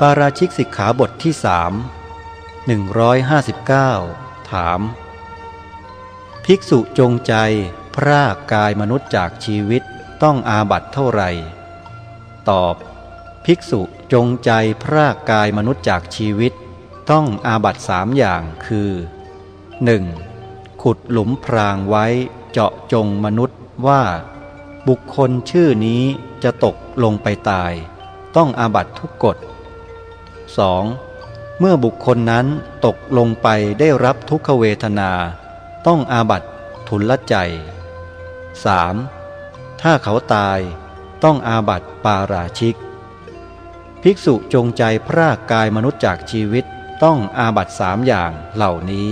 ปาราชิกสิกขาบทที่สามหนึ่งร้อยห้าสิบเก้าถาม ภิกษุจงใจ พรากกายมนุษย์จากชีวิตต้องอาบัตเท่าไหร่ ตอบ ภิกษุจงใจพรากกายมนุษย์จากชีวิต ต้องอาบัตสามอย่างคือ 1. ขุดหลุมพรางไว้เจาะจงมนุษย์ว่า บุคคลชื่อนี้จะตกลงไปตาย ต้องอาบัตทุกกฎ 2. เมื่อบุคคลนั้นตกลงไปได้รับทุกขเวทนา ต้องอาบัตทุนละใจ 3. ถ้าเขาตายต้องอาบัตปาราชิก ภิกษุจงใจพรากกายมนุษย์จากชีวิตต้องอาบัตสามอย่างเหล่านี้